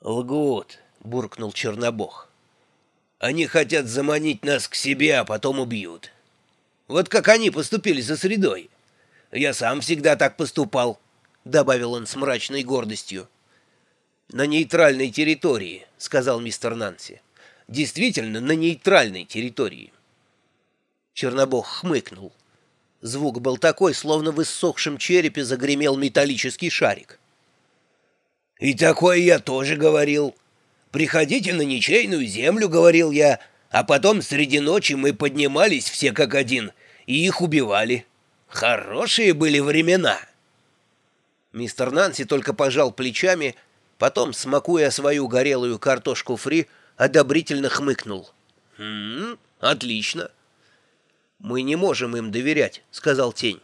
«Лгут», — буркнул Чернобог. «Они хотят заманить нас к себе, а потом убьют. Вот как они поступили со средой. Я сам всегда так поступал», — добавил он с мрачной гордостью. «На нейтральной территории», — сказал мистер Нанси. «Действительно, на нейтральной территории». Чернобог хмыкнул. Звук был такой, словно в иссохшем черепе загремел металлический шарик. «И такое я тоже говорил. Приходите на ничейную землю, — говорил я, — а потом среди ночи мы поднимались все как один и их убивали. Хорошие были времена». Мистер Нанси только пожал плечами, потом, смакуя свою горелую картошку фри, одобрительно хмыкнул. «Хм, отлично». «Мы не можем им доверять», — сказал Тень.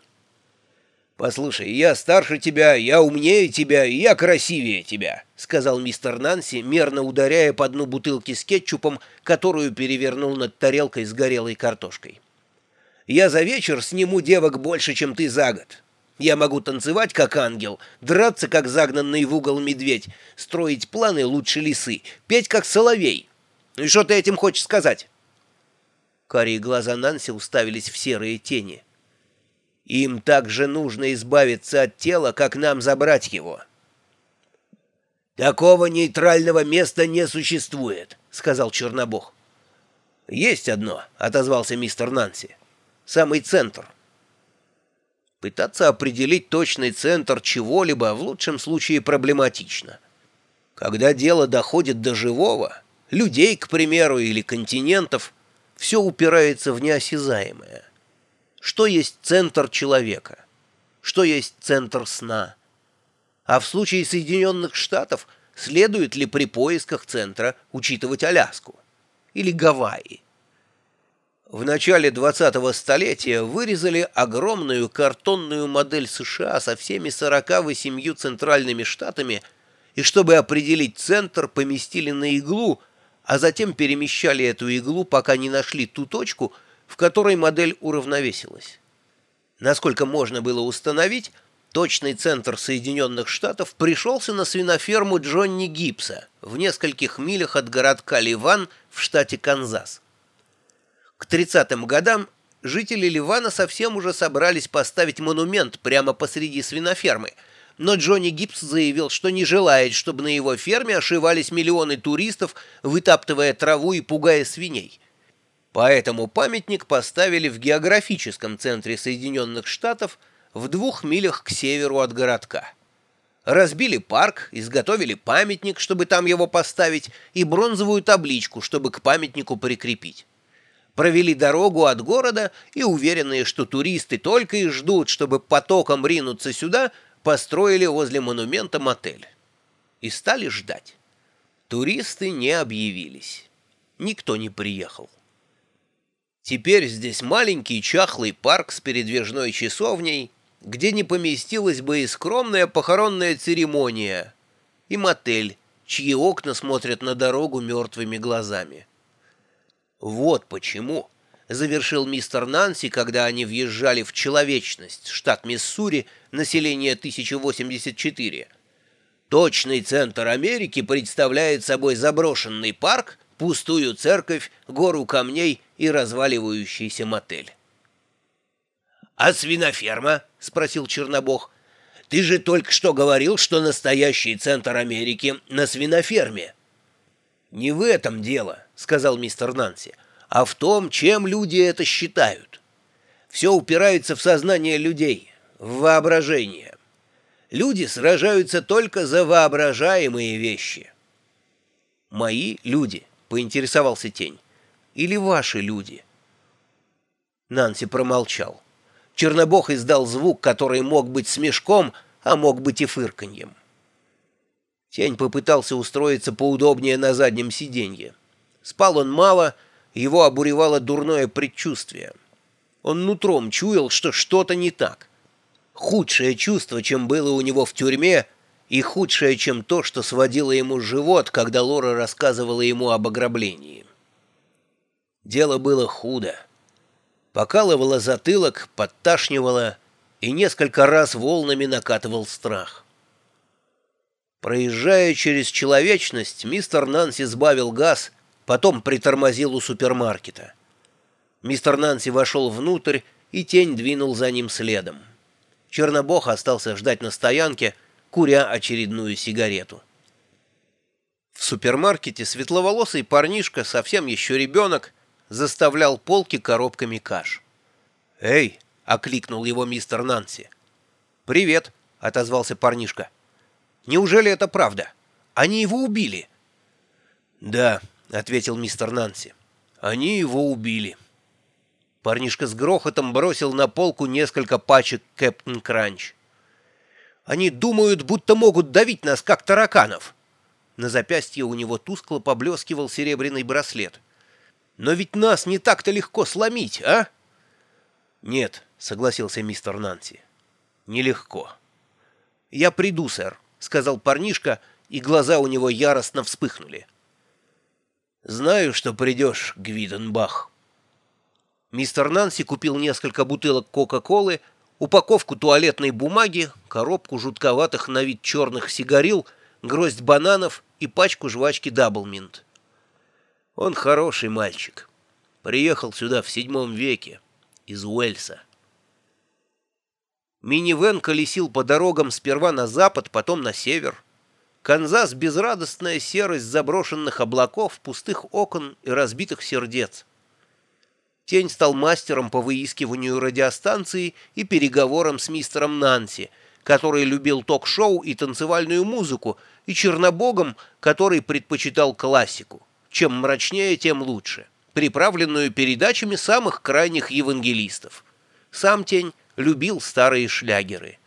«Послушай, я старше тебя, я умнее тебя, я красивее тебя», — сказал мистер Нанси, мерно ударяя по дну бутылки с кетчупом, которую перевернул над тарелкой с горелой картошкой. «Я за вечер сниму девок больше, чем ты за год. Я могу танцевать, как ангел, драться, как загнанный в угол медведь, строить планы лучше лисы, петь, как соловей. И что ты этим хочешь сказать?» Карие глаза Нанси уставились в серые тени. Им также нужно избавиться от тела, как нам забрать его. «Такого нейтрального места не существует», — сказал Чернобог. «Есть одно», — отозвался мистер Нанси. «Самый центр». Пытаться определить точный центр чего-либо в лучшем случае проблематично. Когда дело доходит до живого, людей, к примеру, или континентов, все упирается в неосязаемое что есть центр человека, что есть центр сна. А в случае Соединенных Штатов следует ли при поисках центра учитывать Аляску или Гавайи? В начале 20-го столетия вырезали огромную картонную модель США со всеми 48 центральными штатами и чтобы определить центр, поместили на иглу, а затем перемещали эту иглу, пока не нашли ту точку, в которой модель уравновесилась. Насколько можно было установить, точный центр Соединенных Штатов пришелся на свиноферму Джонни Гибса в нескольких милях от городка Ливан в штате Канзас. К 30-м годам жители Ливана совсем уже собрались поставить монумент прямо посреди свинофермы, но Джонни Гибс заявил, что не желает, чтобы на его ферме ошивались миллионы туристов, вытаптывая траву и пугая свиней. Поэтому памятник поставили в географическом центре Соединенных Штатов в двух милях к северу от городка. Разбили парк, изготовили памятник, чтобы там его поставить, и бронзовую табличку, чтобы к памятнику прикрепить. Провели дорогу от города и, уверенные, что туристы только и ждут, чтобы потоком ринуться сюда, построили возле монумента мотель. И стали ждать. Туристы не объявились. Никто не приехал. Теперь здесь маленький чахлый парк с передвижной часовней, где не поместилась бы и скромная похоронная церемония, и мотель, чьи окна смотрят на дорогу мертвыми глазами. Вот почему, — завершил мистер Нанси, когда они въезжали в Человечность, штат Миссури, население 1084. Точный центр Америки представляет собой заброшенный парк, пустую церковь, гору камней и разваливающийся мотель. «А свиноферма?» — спросил Чернобог. «Ты же только что говорил, что настоящий центр Америки на свиноферме». «Не в этом дело», — сказал мистер Нанси, — «а в том, чем люди это считают. Все упирается в сознание людей, в воображение. Люди сражаются только за воображаемые вещи». «Мои люди», — поинтересовался Тень или ваши люди?» Нанси промолчал. Чернобог издал звук, который мог быть смешком, а мог быть и фырканьем. Тень попытался устроиться поудобнее на заднем сиденье. Спал он мало, его обуревало дурное предчувствие. Он нутром чуял, что что-то не так. Худшее чувство, чем было у него в тюрьме, и худшее, чем то, что сводило ему живот, когда Лора рассказывала ему об ограблении. Дело было худо. Покалывало затылок, подташнивало, и несколько раз волнами накатывал страх. Проезжая через человечность, мистер Нанси сбавил газ, потом притормозил у супермаркета. Мистер Нанси вошел внутрь, и тень двинул за ним следом. Чернобог остался ждать на стоянке, куря очередную сигарету. В супермаркете светловолосый парнишка, совсем еще ребенок, заставлял полки коробками каш. «Эй!» — окликнул его мистер Нанси. «Привет!» — отозвался парнишка. Неужели это правда? Они его убили?» «Да», — ответил мистер Нанси. «Они его убили». Парнишка с грохотом бросил на полку несколько пачек Кэптон Кранч. «Они думают, будто могут давить нас, как тараканов». На запястье у него тускло поблескивал серебряный браслет. «Но ведь нас не так-то легко сломить, а?» «Нет», — согласился мистер Нанси. «Нелегко». «Я приду, сэр» сказал парнишка, и глаза у него яростно вспыхнули. «Знаю, что придешь, Гвиденбах». Мистер Нанси купил несколько бутылок Кока-Колы, упаковку туалетной бумаги, коробку жутковатых на вид черных сигарил, гроздь бананов и пачку жвачки Даблминт. Он хороший мальчик. Приехал сюда в седьмом веке, из Уэльса. Минивэн колесил по дорогам сперва на запад, потом на север. Канзас — безрадостная серость заброшенных облаков, пустых окон и разбитых сердец. Тень стал мастером по выискиванию радиостанции и переговорам с мистером Нанси, который любил ток-шоу и танцевальную музыку, и чернобогом, который предпочитал классику. Чем мрачнее, тем лучше, приправленную передачами самых крайних евангелистов. Сам Тень любил старые шлягеры.